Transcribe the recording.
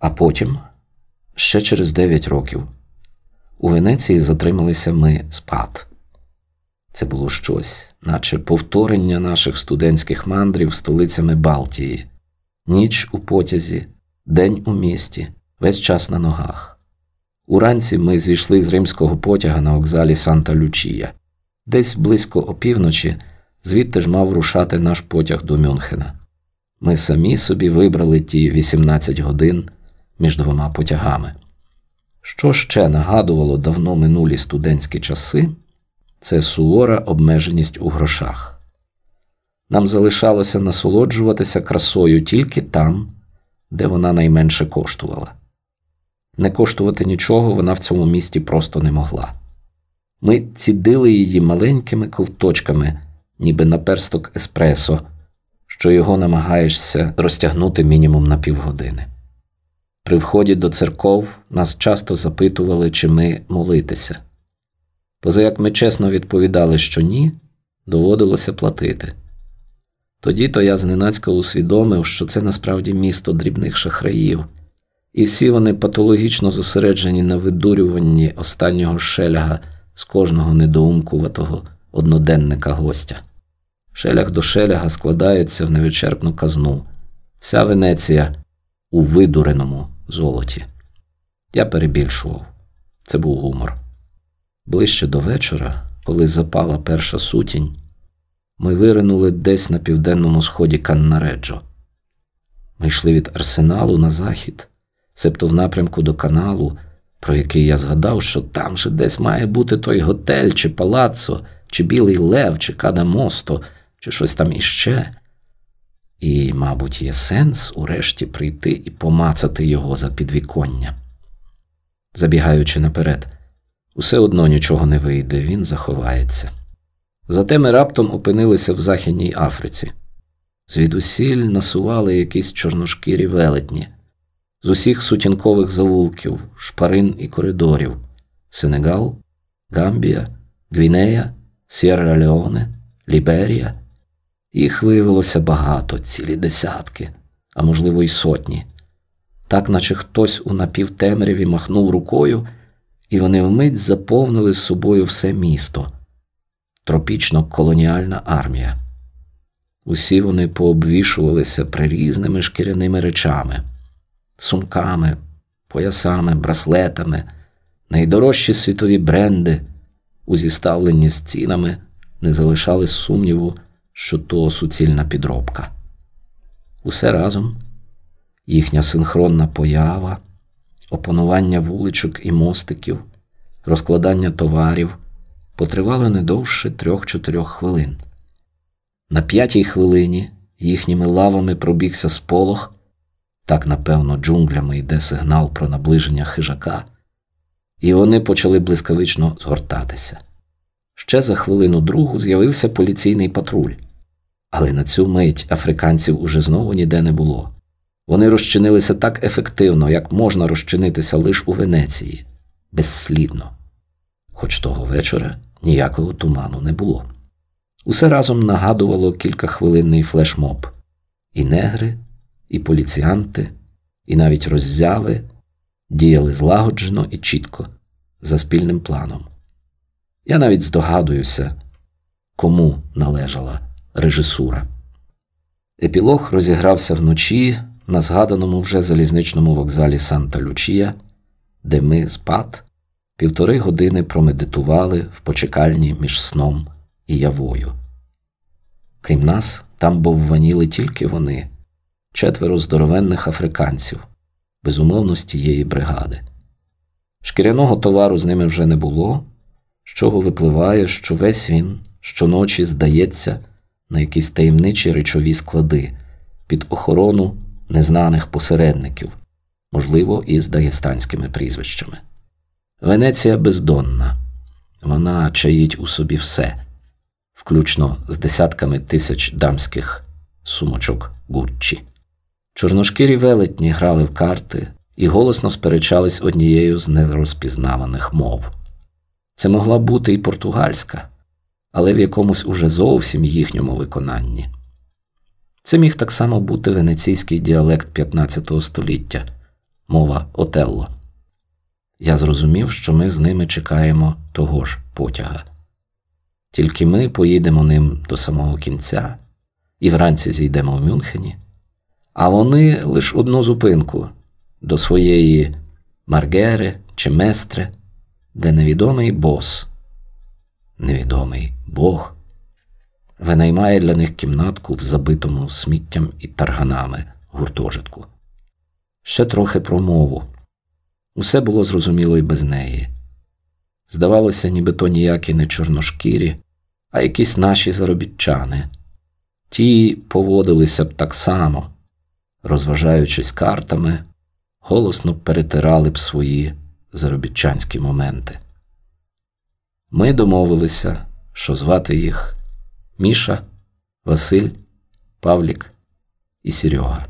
А потім, ще через 9 років, у Венеції затрималися ми спад. Це було щось, наче повторення наших студентських мандрів столицями Балтії, ніч у потязі, день у місті, весь час на ногах. Уранці ми зійшли з римського потяга на вокзалі Санта Лючія. Десь близько опівночі, звідти ж мав рушати наш потяг до Мюнхена. Ми самі собі вибрали ті 18 годин між двома потягами. Що ще нагадувало давно минулі студентські часи, це сувора обмеженість у грошах. Нам залишалося насолоджуватися красою тільки там, де вона найменше коштувала. Не коштувати нічого вона в цьому місті просто не могла. Ми цідили її маленькими ковточками, ніби наперсток еспресо, що його намагаєшся розтягнути мінімум на півгодини. При вході до церков нас часто запитували, чи ми молитися. Поза як ми чесно відповідали, що ні, доводилося платити. Тоді то я зненацька усвідомив, що це насправді місто дрібних шахраїв, і всі вони патологічно зосереджені на видурюванні останнього шеляга з кожного недоумкуватого одноденника гостя. Шелях до шеляга складається в невичерпну казну, вся Венеція у видуреному золоті. Я перебільшував це був гумор. Ближче до вечора, коли запала перша сутінь, ми виринули десь на південному сході Каннареджо. Ми йшли від арсеналу на захід, себто в напрямку до каналу, про який я згадав, що там же десь має бути той готель, чи палаццо, чи Білий Лев, чи Кадамосто, чи щось там іще. І, мабуть, є сенс урешті прийти і помацати його за підвіконня. Забігаючи наперед, усе одно нічого не вийде, він заховається. Зате ми раптом опинилися в Західній Африці. Звідусіль насували якісь чорношкірі велетні, з усіх сутінкових завулків, шпарин і коридорів Сенегал, Гамбія, Гвінея, Сєрра Леоне, Ліберія. Їх виявилося багато, цілі десятки, а можливо, й сотні, так наче хтось у напівтемряві махнув рукою, і вони вмить заповнили з собою все місто. Тропічно колоніальна армія. Усі вони пообвішувалися прирізними шкіряними речами, сумками, поясами, браслетами, найдорожчі світові бренди, у зіставленні з цінами не залишали сумніву, що то суцільна підробка. Усе разом їхня синхронна поява, опанування вуличок і мостиків, розкладання товарів потривало не довше трьох-чотирьох хвилин. На п'ятій хвилині їхніми лавами пробігся сполох, так напевно, джунглями йде сигнал про наближення хижака, і вони почали блискавично згортатися. Ще за хвилину другу з'явився поліційний патруль, але на цю мить африканців уже знову ніде не було. Вони розчинилися так ефективно, як можна розчинитися лише у Венеції, безслідно. Хоч того вечора ніякого туману не було. Усе разом нагадувало кількахвилинний флешмоб і негри, і поліціянти, і навіть роззяви діяли злагоджено і чітко, за спільним планом. Я навіть здогадуюся, кому належала режисура. Епілог розігрався вночі на згаданому вже залізничному вокзалі Санта Лючія, де ми з Пат півтори години промедитували в почекальні між сном і явою. Крім нас, там бовваніли тільки вони, четверо здоровенних африканців, безумовно, з тієї бригади. Шкіряного товару з ними вже не було, з чого випливає, що весь він щоночі здається на якісь таємничі речові склади під охорону незнаних посередників, можливо, із дагестанськими прізвищами. Венеція бездонна, вона чаїть у собі все, включно з десятками тисяч дамських сумочок Гуччі. Чорношкірі велетні грали в карти і голосно сперечались однією з нерозпізнаваних мов. Це могла бути і португальська, але в якомусь уже зовсім їхньому виконанні. Це міг так само бути венеційський діалект 15 століття, мова Отелло. Я зрозумів, що ми з ними чекаємо того ж потяга. Тільки ми поїдемо ним до самого кінця і вранці зійдемо в Мюнхені, а вони лише одну зупинку до своєї Маргери чи Местре, де невідомий бос, невідомий Бог, винаймає для них кімнатку в забитому сміттям і тарганами гуртожитку. Ще трохи про мову. Усе було зрозуміло і без неї. Здавалося, ніби то ніякі не чорношкірі, а якісь наші заробітчани. Ті поводилися б так само, розважаючись картами, голосно перетирали б свої заробітчанські моменти. Ми домовилися, що звати їх Міша, Василь, Павлік і Серега.